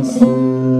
心。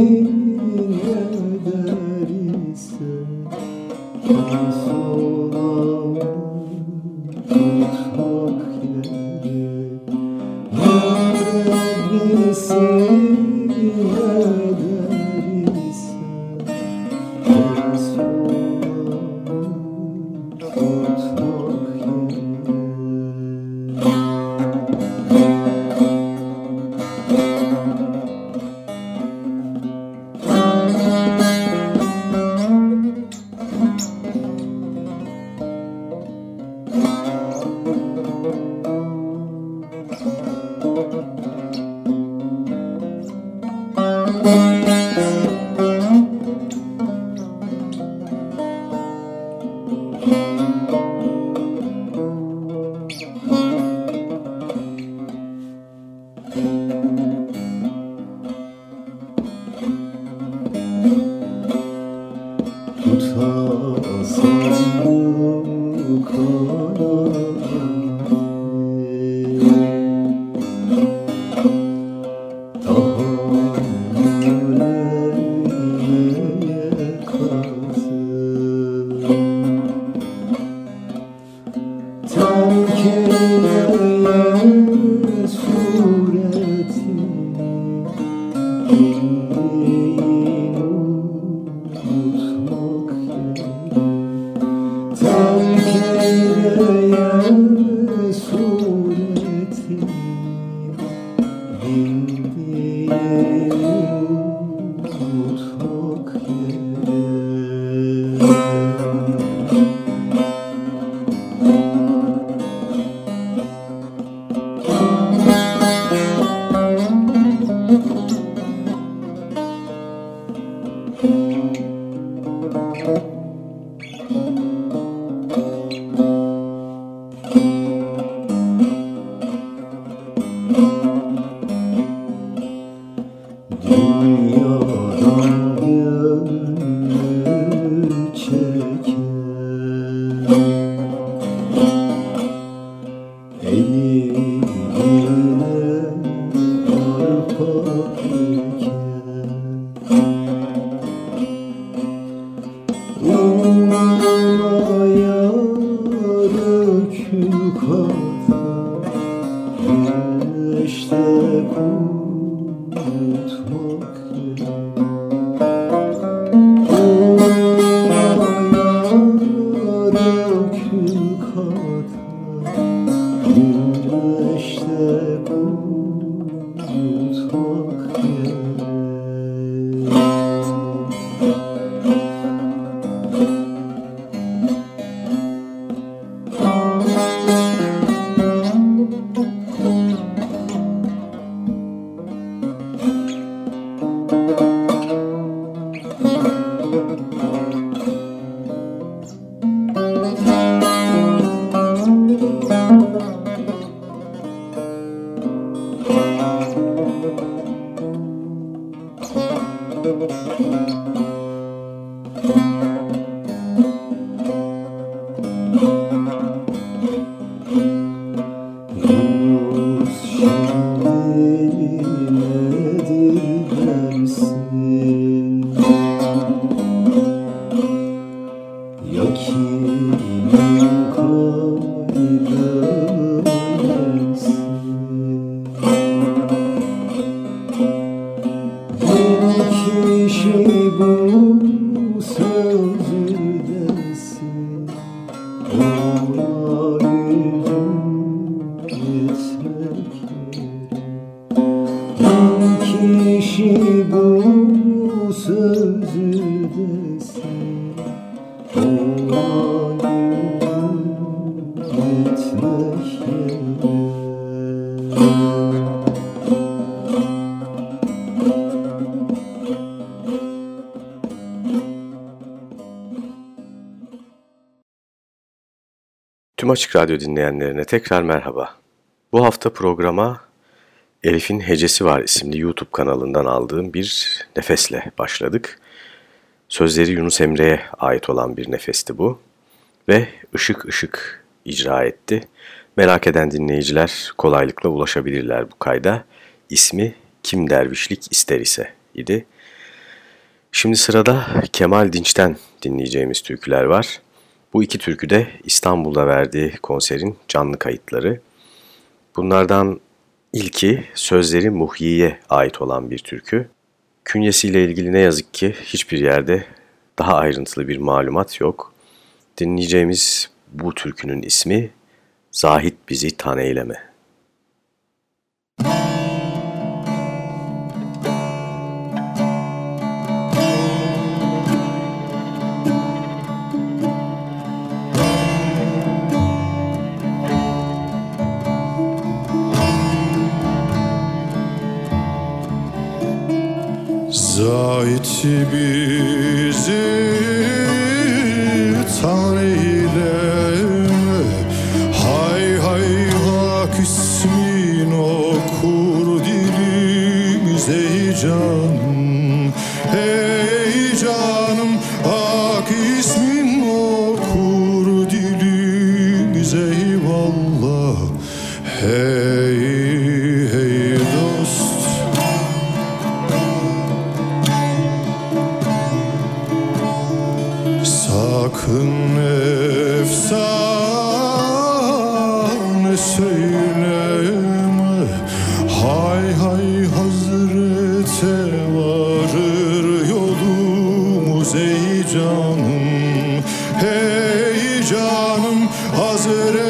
him Hallelujah. Tüm Açık Radyo dinleyenlerine tekrar merhaba. Bu hafta programa Elif'in Hecesi Var isimli YouTube kanalından aldığım bir nefesle başladık. Sözleri Yunus Emre'ye ait olan bir nefesti bu ve ışık ışık icra etti. Merak eden dinleyiciler kolaylıkla ulaşabilirler bu kayda. İsmi Kim Dervişlik İster ise idi. Şimdi sırada Kemal Dinç'ten dinleyeceğimiz türküler var. Bu iki türkü de İstanbul'da verdiği konserin canlı kayıtları. Bunlardan ilki sözleri Muhyi'ye ait olan bir türkü. Künyesiyle ilgili ne yazık ki hiçbir yerde daha ayrıntılı bir malumat yok. Dinleyeceğimiz bu türkünün ismi Zahit Bizi Taneyleme. Zahit bizi taneyle Hay hay hak ismin okur dilimize canım was er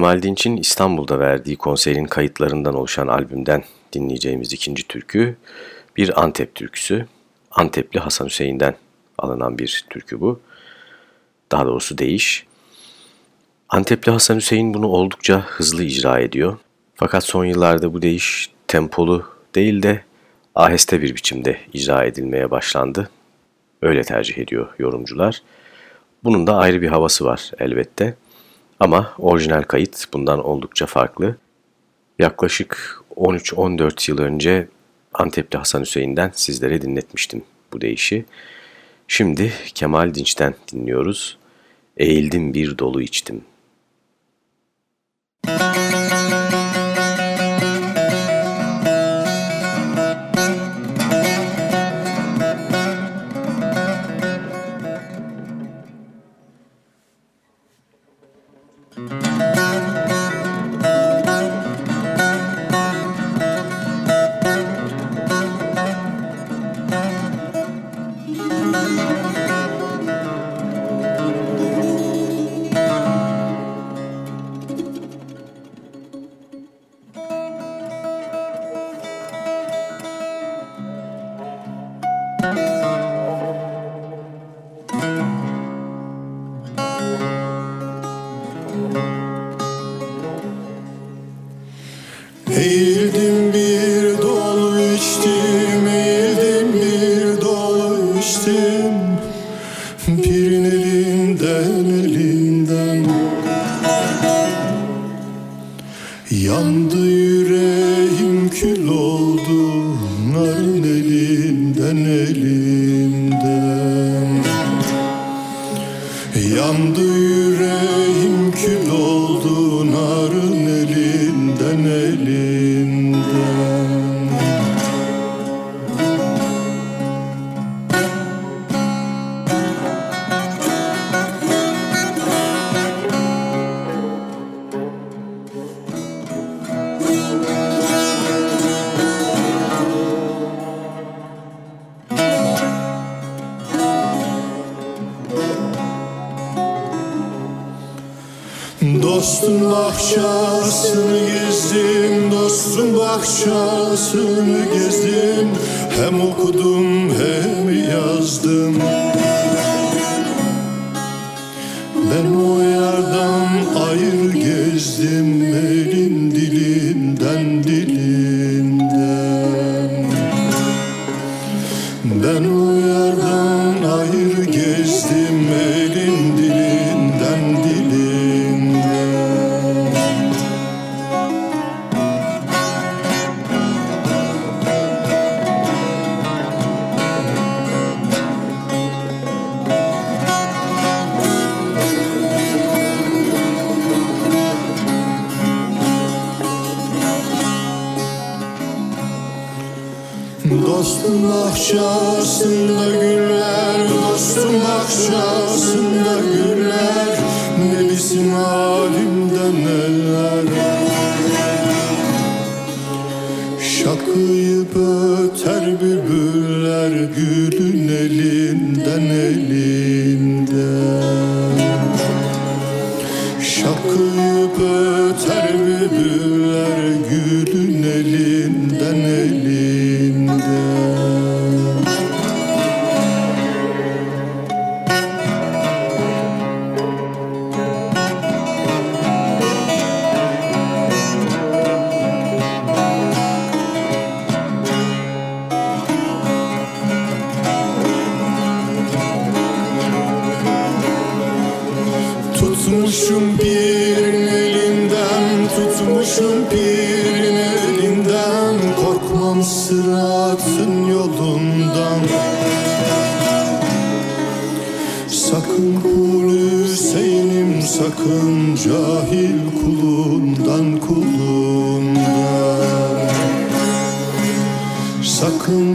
Kemal Dinç'in İstanbul'da verdiği konserin kayıtlarından oluşan albümden dinleyeceğimiz ikinci türkü bir Antep türküsü. Antepli Hasan Hüseyin'den alınan bir türkü bu. Daha doğrusu değiş. Antepli Hasan Hüseyin bunu oldukça hızlı icra ediyor. Fakat son yıllarda bu değiş tempolu değil de aheste bir biçimde icra edilmeye başlandı. Öyle tercih ediyor yorumcular. Bunun da ayrı bir havası var elbette. Ama orijinal kayıt bundan oldukça farklı. Yaklaşık 13-14 yıl önce Antepli Hasan Hüseyin'den sizlere dinletmiştim bu deyişi. Şimdi Kemal Dinç'ten dinliyoruz. Eğildim bir dolu içtim. Eğildim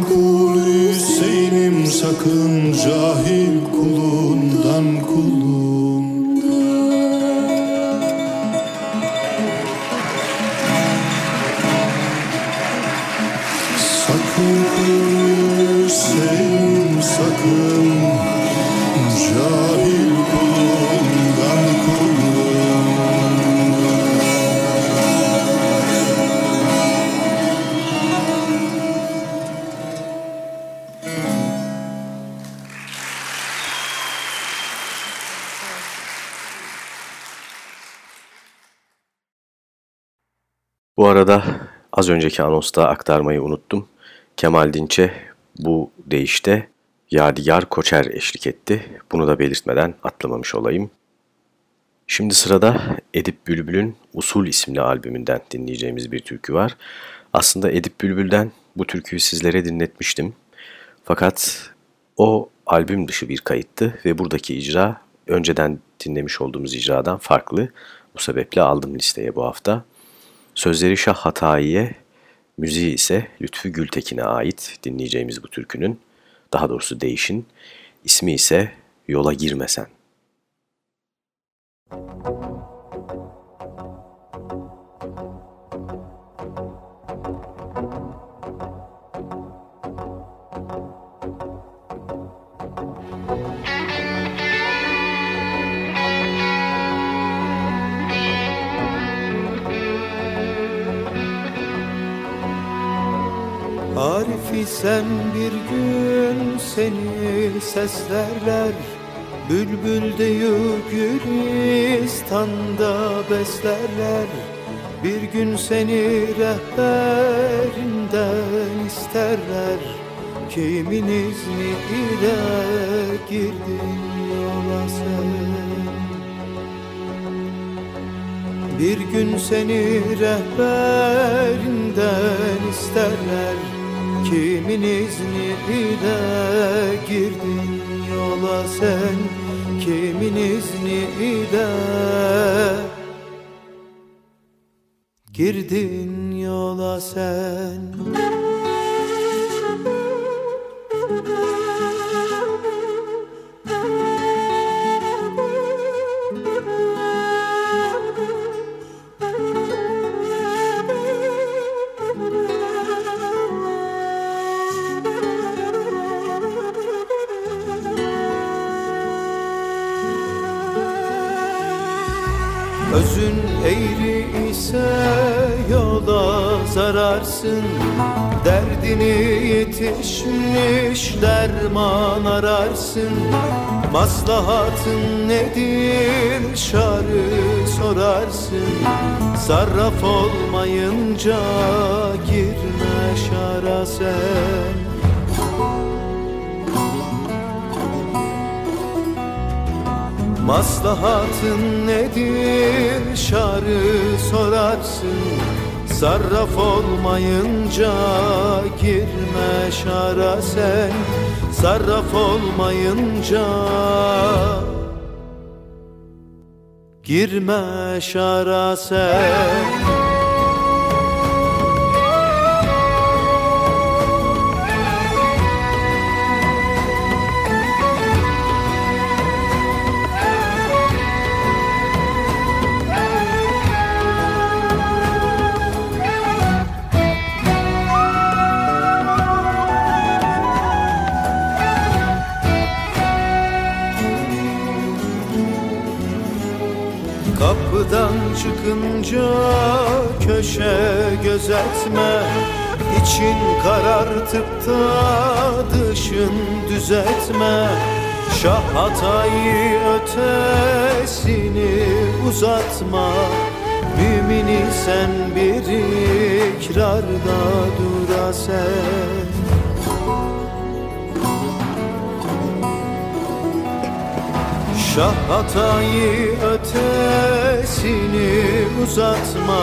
kul Hüseyin'im sakın Cahil kulundan kulundan az önceki anonsta aktarmayı unuttum. Kemal Dinç'e bu deyişte Yadigar Koçer eşlik etti. Bunu da belirtmeden atlamamış olayım. Şimdi sırada Edip Bülbül'ün Usul isimli albümünden dinleyeceğimiz bir türkü var. Aslında Edip Bülbül'den bu türküyü sizlere dinletmiştim. Fakat o albüm dışı bir kayıttı ve buradaki icra önceden dinlemiş olduğumuz icradan farklı. Bu sebeple aldım listeye bu hafta. Sözleri Şah Hatayi'ye, müziği ise Lütfü Gültekin'e ait dinleyeceğimiz bu türkünün, daha doğrusu değişin, ismi ise Yola Girmesen. Arif sen bir gün seni seslerler. Bülbül deyip Gülistan'da beslerler. Bir gün seni rehberinden isterler. Kimin izniyle girdin yola sen? Bir gün seni rehberinden isterler Kimin izniyle girdin yola sen? Kimin izniyle girdin yola sen yola zararsın Derdini yetişmiş derman ararsın. Maslahatın nedir şarı sorarsın. Sarraf olmayınca girme şara sen. Maslahatın nedir şarı sorarsın Sarraf olmayınca girme şara sen. Sarraf olmayınca girme şara sen gözetme İçin karartıp da dışın düzeltme. Şah hatayı ötesini uzatma. Mümini sen bir ikrarda durasen Şah hatayı ötesini uzatma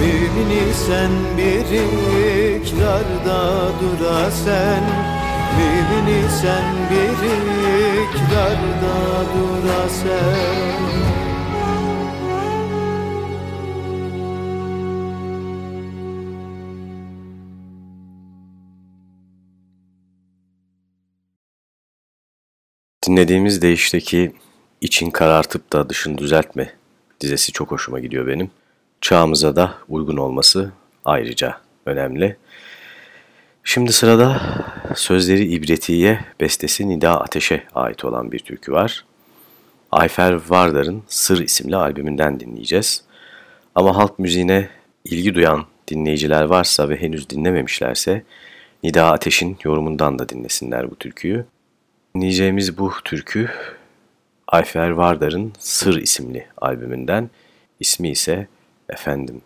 Mümini sen bir ikrarda dura sen Mümini sen bir ikrarda dura Dinlediğimiz deyişteki için karartıp da dışını düzeltme dizesi çok hoşuma gidiyor benim. Çağımıza da uygun olması ayrıca önemli. Şimdi sırada sözleri İbretiye, bestesi Nida Ateş'e ait olan bir türkü var. Ayfer Vardar'ın Sır isimli albümünden dinleyeceğiz. Ama halk müziğine ilgi duyan dinleyiciler varsa ve henüz dinlememişlerse Nida Ateş'in yorumundan da dinlesinler bu türküyü. Dinleyeceğimiz bu türkü Ayfer Vardar'ın Sır isimli albümünden, ismi ise Efendim.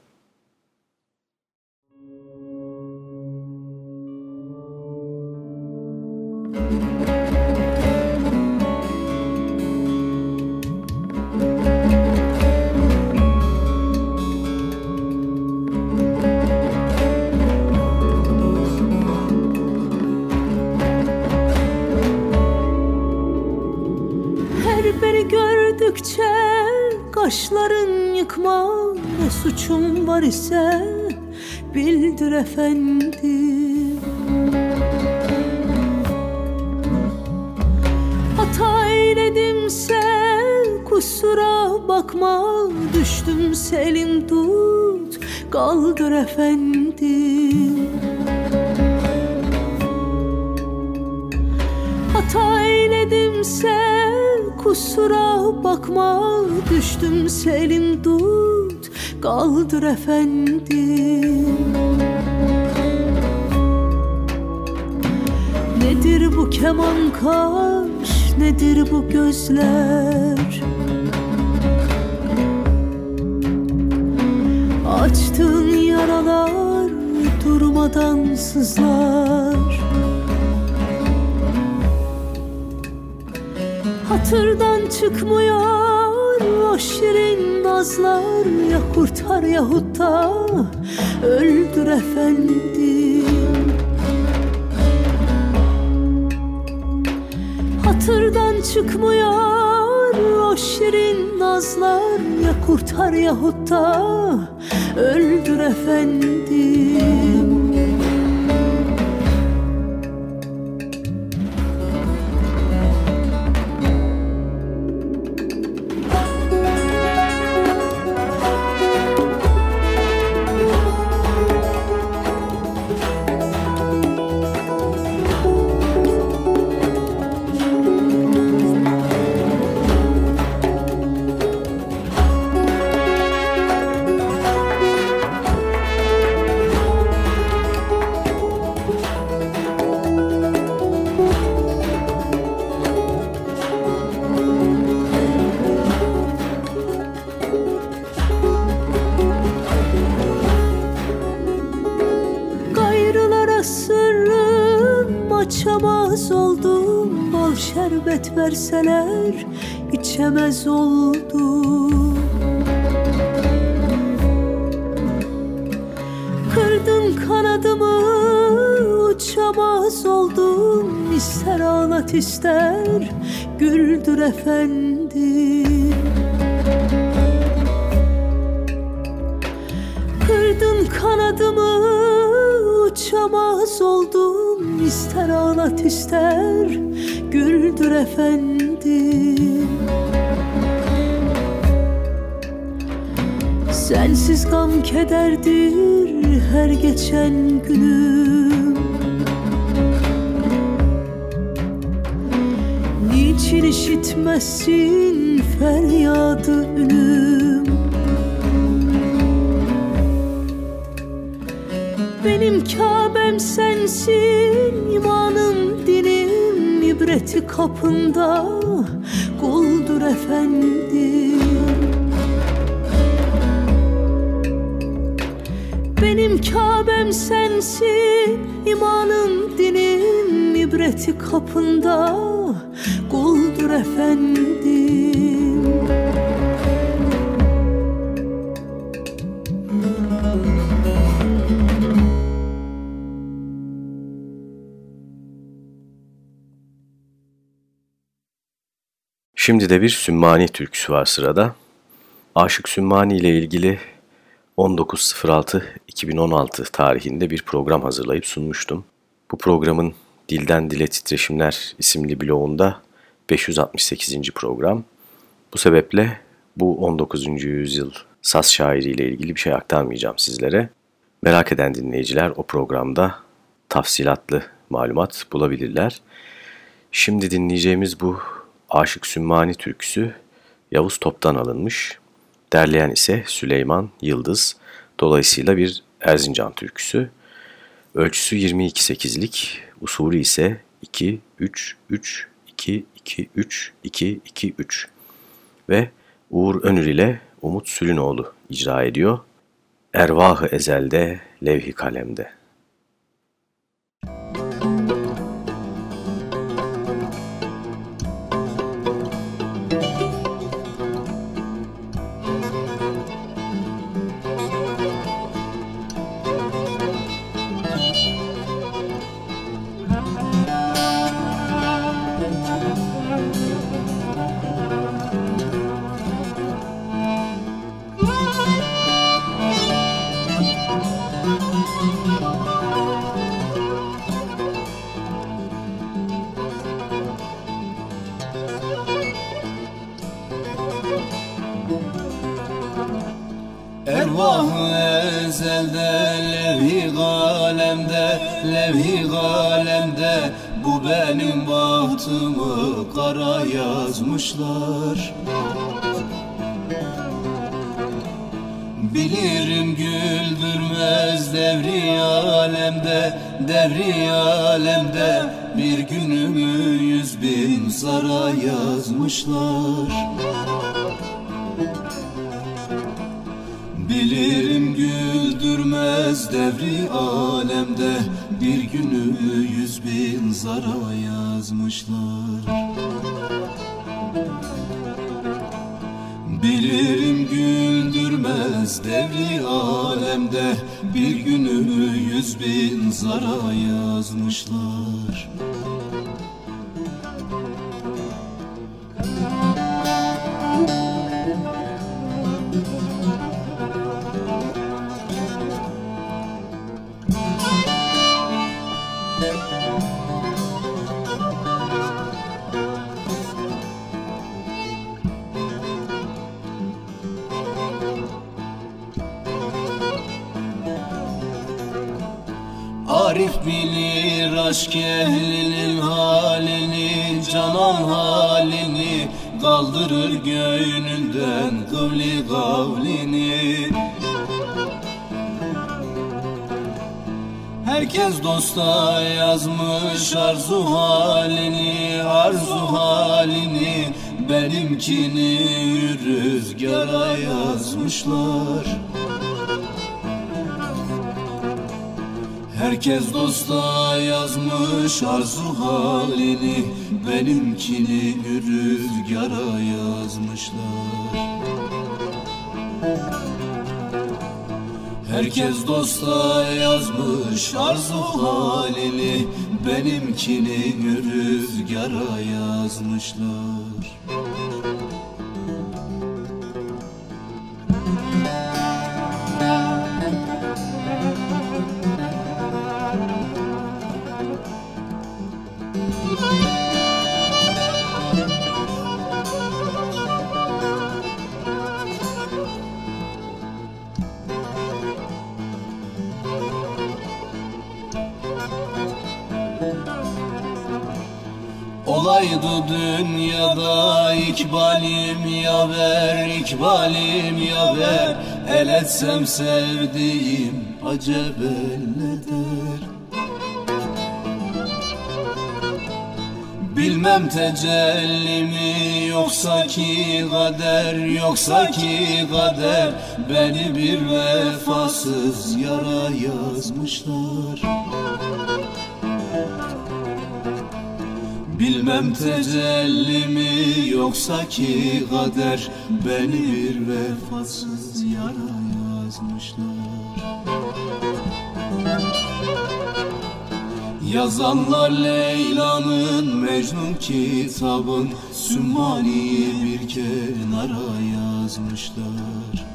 Kaşların yıkma Ne suçum var ise bildir efendim Hata eyledimse kusura bakma. Düştüm selim tut kaldır efendim Hata eyledimse kusura bakma Düştüm selim tut kaldır efendim Nedir bu keman kaş nedir bu gözler? Açtığın yaralar durmadan sızlar Hatırdan çıkmıyor o şirin nazlar Ya kurtar yahut da öldür efendim. Hatırdan çıkmıyor o şirin nazlar Ya kurtar yahut da öldür efendim şerbet verseler içemez oldum Kırdın kanadımı uçamaz oldum İster ağlat ister güldür efendim Kırdın kanadımı uçamaz oldum İster ağlat ister güldür efendim Sensiz gam kederdir her geçen günüm. Niçin işitmezsin feryadı ünüm? Benim Kabe'm sensin imanım ibreti kapında kuldur efendim Benim Kabe'm sensin imanım dinim ibreti kapında kuldur efendim Şimdi de bir Sümmani türküsü var sırada. Aşık Sümmani ile ilgili 19.06.2016 tarihinde bir program hazırlayıp sunmuştum. Bu programın Dilden Dile Titreşimler isimli bloğunda 568. program. Bu sebeple bu 19. yüzyıl Saz şairiyle ilgili bir şey aktarmayacağım sizlere. Merak eden dinleyiciler o programda tafsilatlı malumat bulabilirler. Şimdi dinleyeceğimiz bu Aşık Sümmani türküsü Yavuz Top'tan alınmış. Derleyen ise Süleyman Yıldız. Dolayısıyla bir Erzincan türküsü. Ölçüsü 22-8'lik, usulü ise 2-3-3-2-2-3-2-2-3 ve Uğur Önür ile Umut Sülünoğlu icra ediyor. Ervahı ezelde, levh-i kalemde. Bahtımı kara yazmışlar. Bilirim güldürmez devri alemde devri alemde. Bir günümü yüz bin zara yazmışlar. Bilirim güldürmez devri alemde Bir günü yüz bin zara yazmışlar. Bilirim güldürmez devri alemde. Bir günü yüz bin zara yazmışlar aşk ehlinin halini Canan halini Kaldırır göğününden kıvli kavlini. Herkes dosta yazmış arzu halini Arzu halini. Benimkini rüzgara yazmışlar Herkes dosta yazmış arzu halini Benimkini rüzgara yazmışlar. Herkes dosta yazmış arzu halini Benimkini rüzgara yazmışlar ikbalim yaver El etsem sevdiğim acep elleder Bilmem tecelli mi yoksa ki kader yoksa ki kader Beni bir vefasız yara yazmışlar. Bilmem tecelli mi yoksa ki kader Beni bir vefasız yara yazmışlar. Yazanlar Leyla'nın Mecnun kitabın Sümmani'yi bir kenara yazmışlar.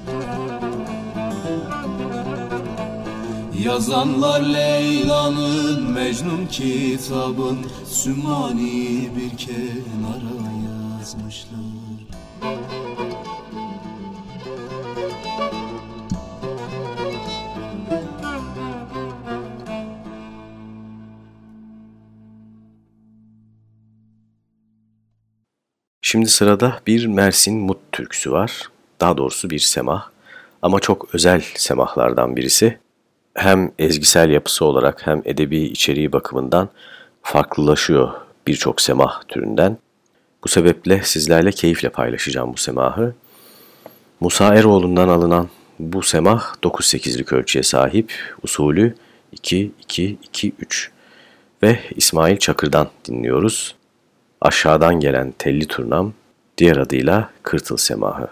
Yazanlar Leyla'nın Mecnun kitabın Sümmani'yi bir kenara yazmışlar Şimdi sırada bir Mersin Mut türküsü var. Daha doğrusu bir semah ama çok özel semahlardan birisi. Hem ezgisel yapısı olarak hem edebi içeriği bakımından farklılaşıyor birçok semah türünden. Bu sebeple sizlerle keyifle paylaşacağım bu semahı. Musa Eroğlu'ndan alınan bu semah 9-8'lik ölçüye sahip, usulü 2-2-2-3 ve İsmail Çakır'dan dinliyoruz. Aşağıdan gelen telli turnam, diğer adıyla kırtıl semahı.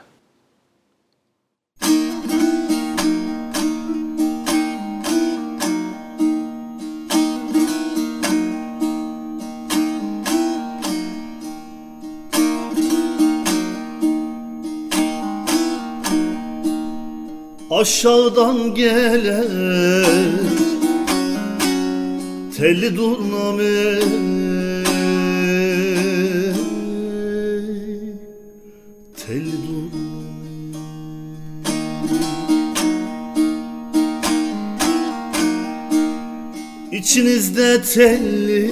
Aşağıdan gelen telli durname İçinizde telli.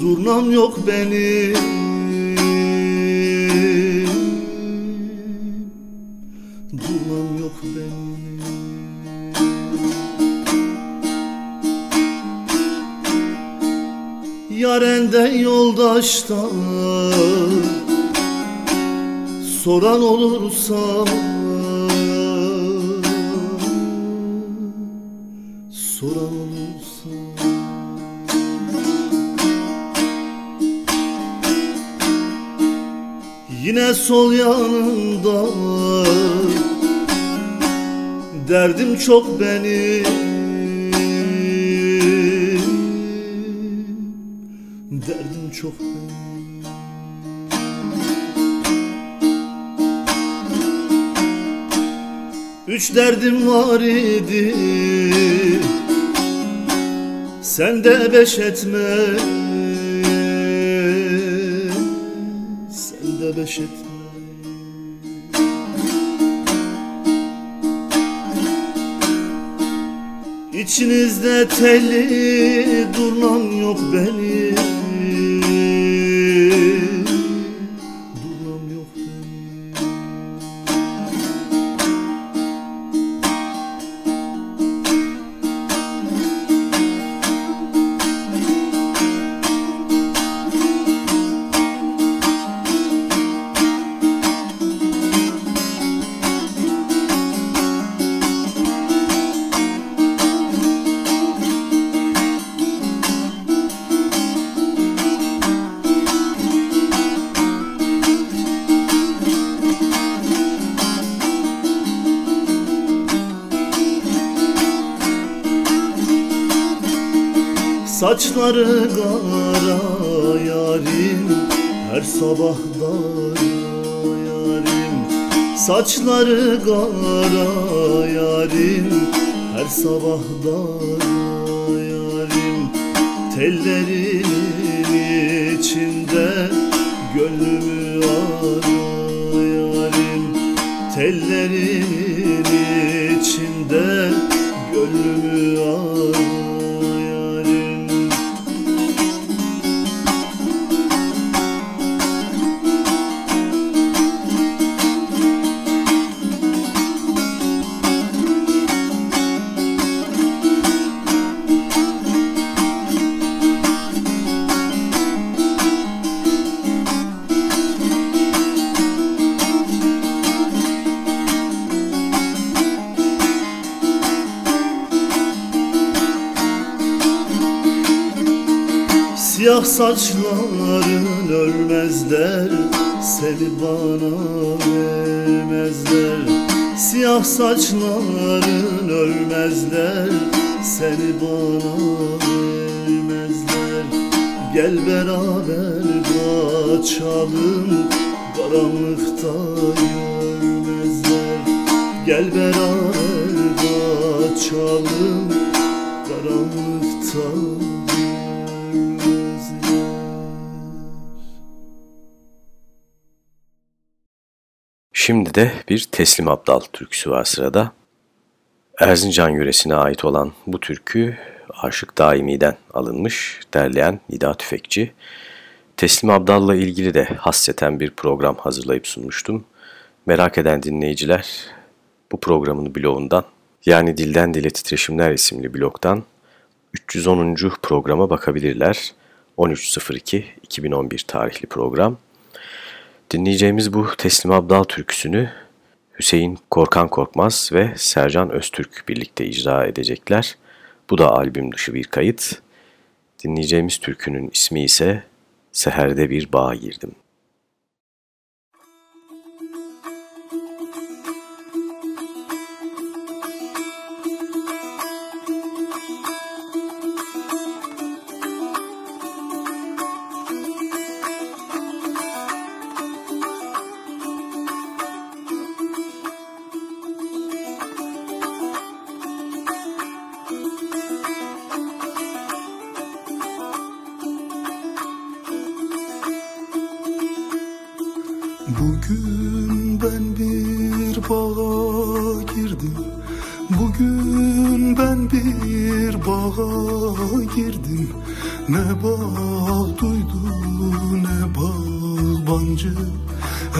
Durnam yok benim. Durmam yok benim. Yarenden yoldaştan Soran olursa Yine sol yanında Derdim çok benim. Derdim çok benim. Üç derdim var idi. Sen de beş etme Etme İçinizde telli durnan yok benim Saçları kara yarim Her sabah dara yarim. Saçları kara yarim Her sabah dara yarim. Tellerinin içinde Gönlümü ara yarim. Tellerinin saçların ölmezler Seni bana vermezler. Siyah saçların ölmezler Seni bana vermezler. Gel beraber kaçalım Karanlıkta görmezler Gel beraber kaçalım Karanlıkta görmezler Şimdi de bir Teslim Abdal türküsü var sırada. Erzincan yöresine ait olan bu türkü Aşık Daimi'den alınmış, derleyen Nida Tüfekçi. Teslim Abdal'la ilgili de hasseten bir program hazırlayıp sunmuştum. Merak eden dinleyiciler bu programın blogundan yani Dilden Dile Titreşimler isimli blogdan 310. programa bakabilirler. 13.02.2011 tarihli program. Dinleyeceğimiz bu Teslim Abdal türküsünü Hüseyin Korkan Korkmaz ve Sercan Öztürk birlikte icra edecekler. Bu da albüm dışı bir kayıt. Dinleyeceğimiz türkünün ismi ise Seherde Bir Bağa Girdim. Ne bağ duydu ne bağbancı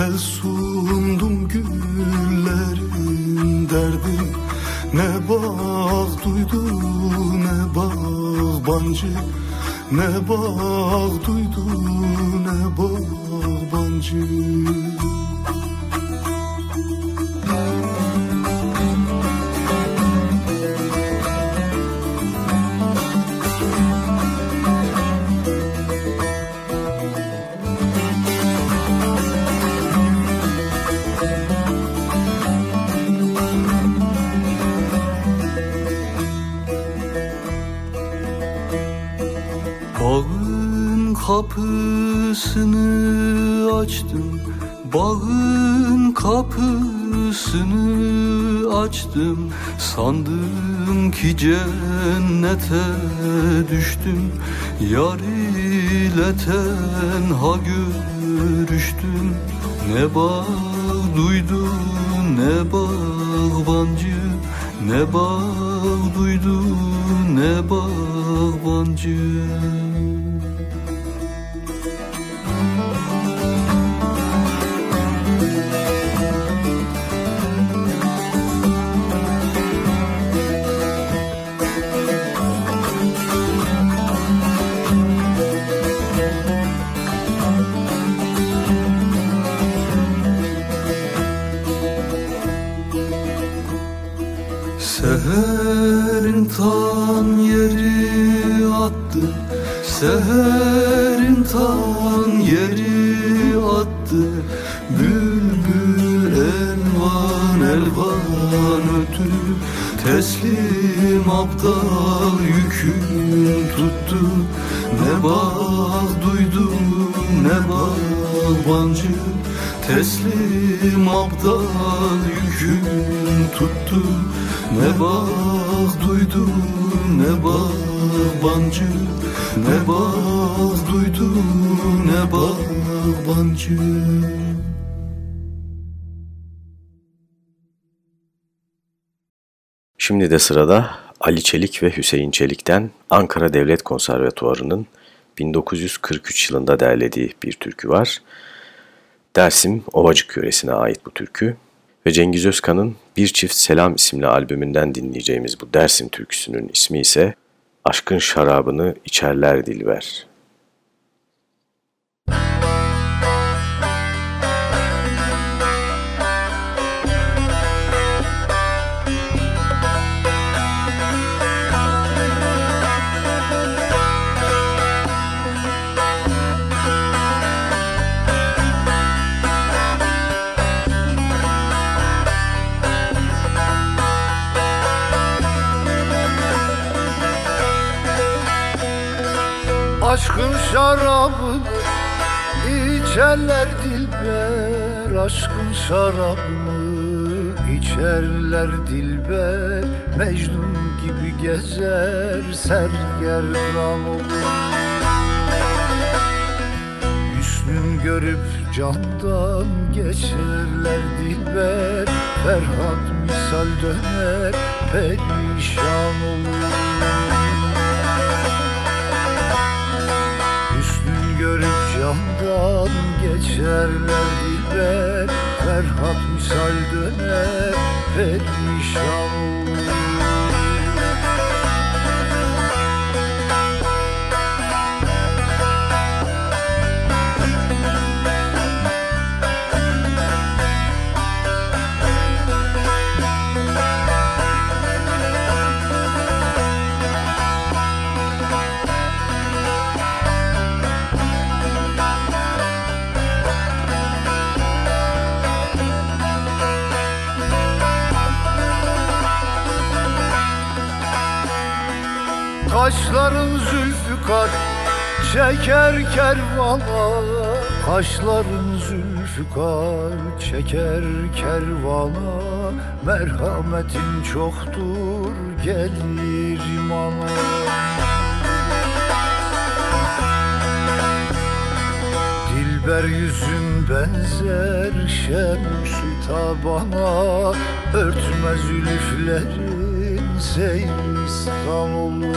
El sundum güllerin derdi. Ne bağ duydu ne bağbancı Ne bağ duydu ne bağbancı Bağın kapısını açtım. Bağın kapısını açtım. Sandım ki cennete düştüm. Yar ile tenha görüştüm. Ne bağ duydu ne bağbancı Ne bağ duydu ne bağbancı Seherin tan yeri attı. Seherin tan yeri attı. Bülbül Elvan elvan ötürü Teslim aptal yükün tuttu. Ne bağ duydum ne bağbancı Teslim aptal yükün tuttu Ne bağ duydum ne bağbancı Ne bağ duydum ne bağbancı Şimdi de sırada Ali Çelik ve Hüseyin Çelik'ten Ankara Devlet Konservatuvarı'nın 1943 yılında derlediği bir türkü var. Dersim Ovacık yöresine ait bu türkü ve Cengiz Özkan'ın Bir Çift Selam isimli albümünden dinleyeceğimiz bu Dersim türküsünün ismi ise Aşkın Şarabını İçerler Dilber. Aşkın şarabını içerler dilber. Aşkın şarabını içerler dilber. Mecnun gibi gezer sergerdan olur Hüsnün görüp candan geçerler dilber. Ferhat misal döner perişan olur camdan geçerler dilber Ferhat misal döner perişan olur Kaşların zülfikar çeker kervana. Kaşların zülfikar çeker kervana. Merhametin çoktur gelir imana. Dilber yüzün benzer şemsü tabana. Örtme zülüflerin seyristan olur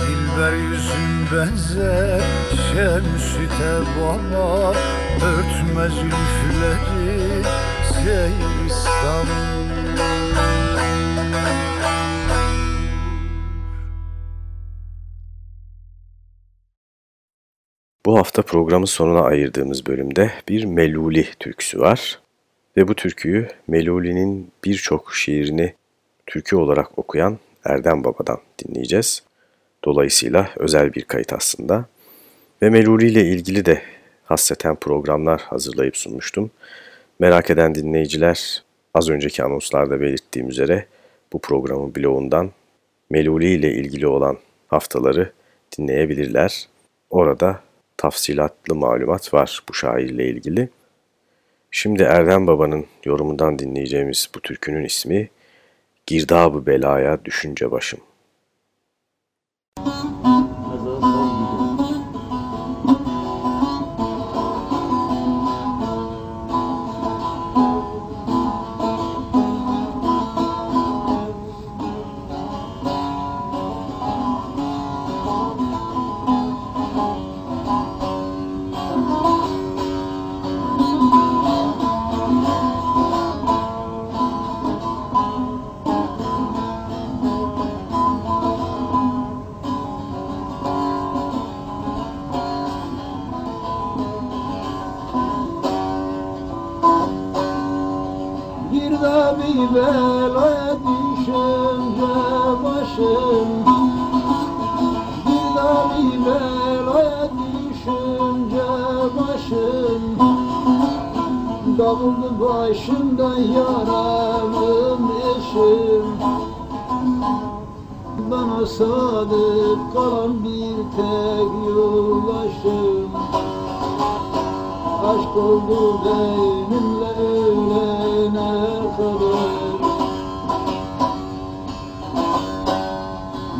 Dilber yüzün benzer şemsü tabana Örtme zülüflerin seyristan olur Bu hafta programın sonuna ayırdığımız bölümde bir Meluli türküsü var. Ve bu türküyü Meluli'nin birçok şiirini türkü olarak okuyan Erdem Baba'dan dinleyeceğiz. Dolayısıyla özel bir kayıt aslında. Ve Meluli ile ilgili de hasreten programlar hazırlayıp sunmuştum. Merak eden dinleyiciler az önceki anonslarda belirttiğim üzere bu programın bloğundan Meluli ile ilgili olan haftaları dinleyebilirler. Orada tafsilatlı malumat var bu şairle ilgili. Şimdi Erdem Baba'nın yorumundan dinleyeceğimiz bu türkünün ismi Girdabı Belaya Düşünce Başım. da bir belaya düşünce başım Bir da bir belaya düşünce başım Davuldu başımda yaramım eşim Bana sadık kalan bir tek yoldaşım. Aşk oldu beynim kadar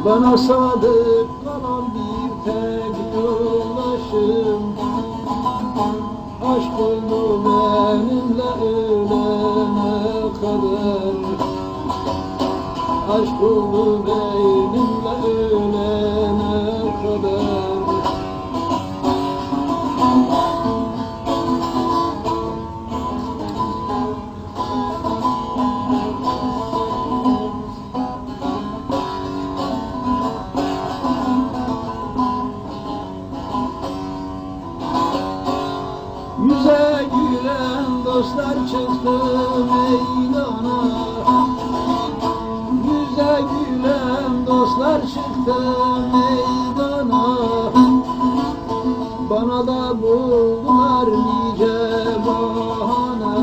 Bana sadık kalan bir tek yoldaşım Aşk oldu benimle ölene kadar. Aşk oldu benimle ölene kadar çıktı meydana Yüze gülen dostlar çıktı meydana. Bana da buldular nice bahane.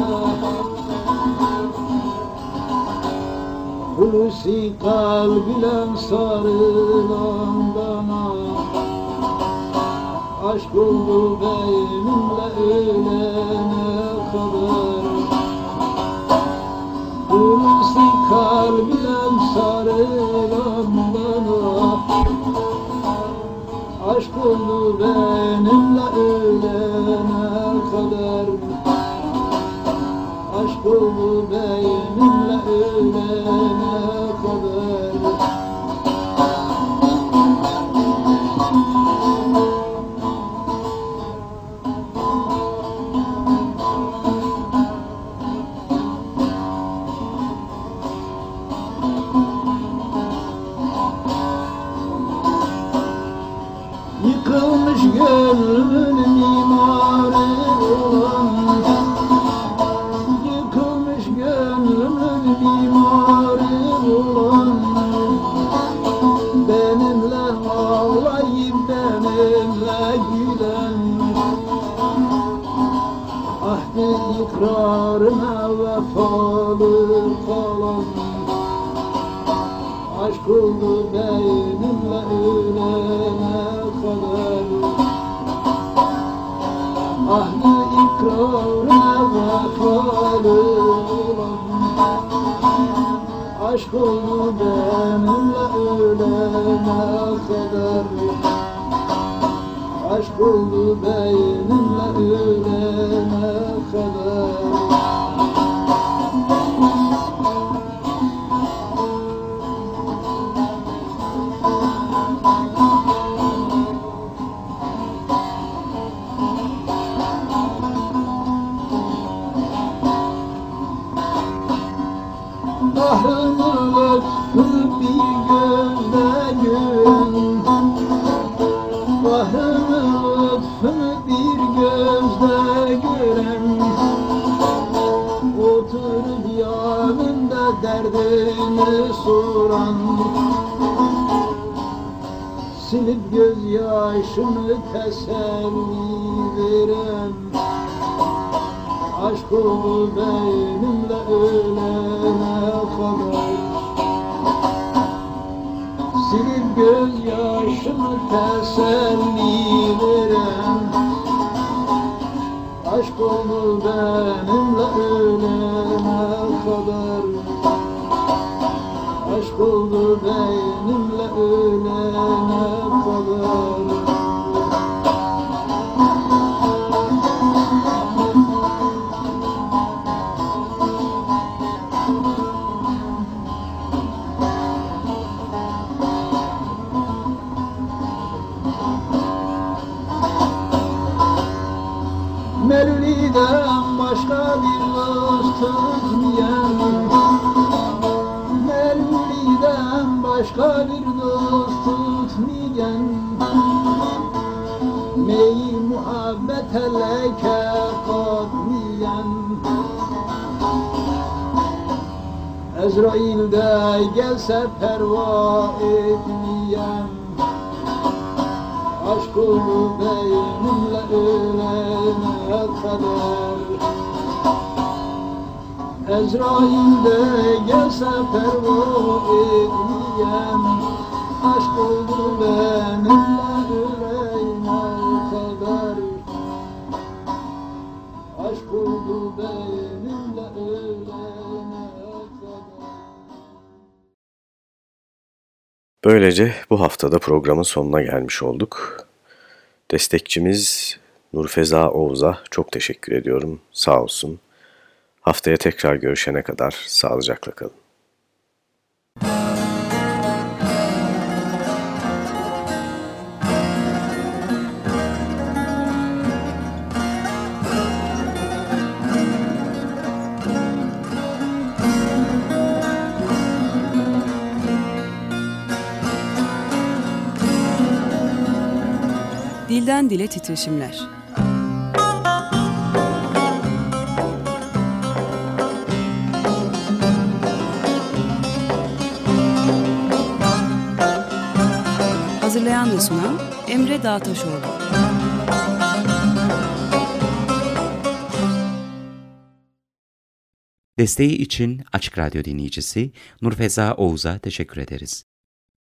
Hulusi kalbiyle sarılan bana Aşk oldu benimle ölene kadar Oldu benimle ölene kadar Aşk oldu benimle ölene kadar muhabbet leke katlayan Ezrail'de gelse perva etmeyen Aşk oldu benimle ölene kadar Ezrail de gelse perva etmeyem Aşk oldu benimle Böylece bu haftada programın sonuna gelmiş olduk. Destekçimiz Nurfeza Oğuz'a çok teşekkür ediyorum. Sağ olsun. Haftaya tekrar görüşene kadar sağlıcakla kalın. Dilden dile titreşimler. Hazırlayan ve sunan Emre Dağtaşoğlu. Desteği için Açık Radyo dinleyicisi Nurfeza Oğuz'a teşekkür ederiz.